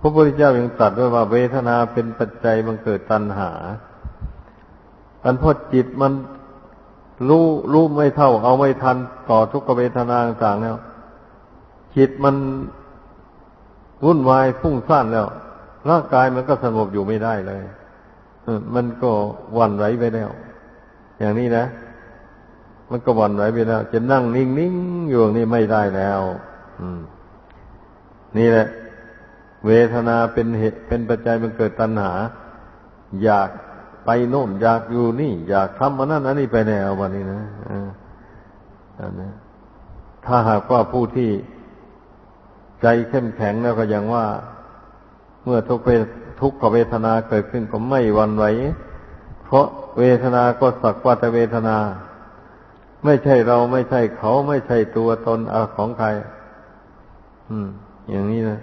พระพุทธเจ้ายังตรัสด้วยว่าเวทนาเป็นปัจจัยมันเกิดตัณหา อันพอจิตมันรู้รู้ไม่เท่า เอาไม่ทันต่อทุกขเวทนาต่างๆแล้ว จิตมันวุ่นวายฟุ้งซ่านแล้วร่างกายมันก็สงบอยู่ไม่ได้เลย มันก็วันไหวไปแล้ว อย่างนี้นะ มันก็วันไหวไปแล้ว จะนั่งนิ่งๆอยู่นี่ไม่ได้แล้วนี่แหละ เวทนาเป็นเหตุเป็นปัจจัยมันเกิดตัณหา อยากไปโน่นอยากอยู่นี่ อยากทำมันนั่นอันนี้ไปแนววันนี้นะอ่านะถ้าหากว่าผู้ที่ใจเข้มแข็งแล้วก็ยังว่า เมื่อทุกเวทุกขเวทนาเกิดขึ้นก็ไม่วันไหว เพราะเวทนาก็สักว่าแต่เวทนา ไม่ใช่เราไม่ใช่เขาไม่ใช่ตัวตนอของใคร อืม อย่างนี้นะ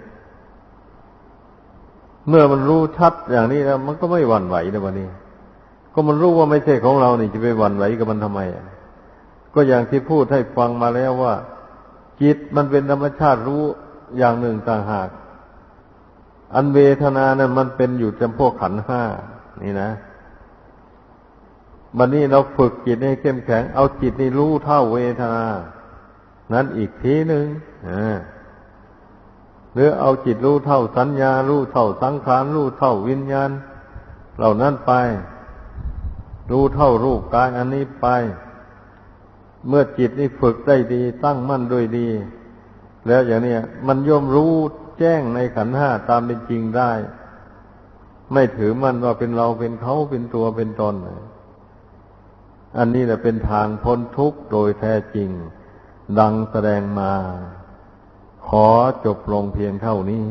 เมื่อมันรู้ชัดอย่างนี้แล้วมันก็ไม่หวั่นไหวในวันนี้ ก็มันรู้ว่าไม่ใช่ของเรานี่จะไปหวั่นไหวกับมันทำไมก็อย่างที่พูดให้ฟังมาแล้วว่า จิตมันเป็นธรรมชาติรู้อย่างหนึ่งต่างหาก อันเวทนานะ่ะมันเป็นอยู่จำพวกขันห้านี่นะวันนี้เราฝึกจิตให้เข้มแข็ง เอาจิตนี่รู้เท่าเวทนา นั้นอีกทีหนึ่งอ่าหรือเอาจิตรู้เท่าสัญญา รู้เท่าสังขารรู้เท่าวิญญาณ เหล่านั้นไป รู้เท่ารูปกายอันนี้ไป เมื่อจิตนี่ฝึกได้ดี ตั้งมั่นด้วยดี แล้วอย่างนี้มันย่อมรู้ แจ้งในขันห้าตามเป็นจริงได้ ไม่ถือมันว่าเป็นเราเป็นเขาเป็นตัวเป็นตนอันนี้แหละเป็นทางพ้นทุกข์โดยแท้จริง ดังแสดงมา ขอจบลงเพียงเท่านี้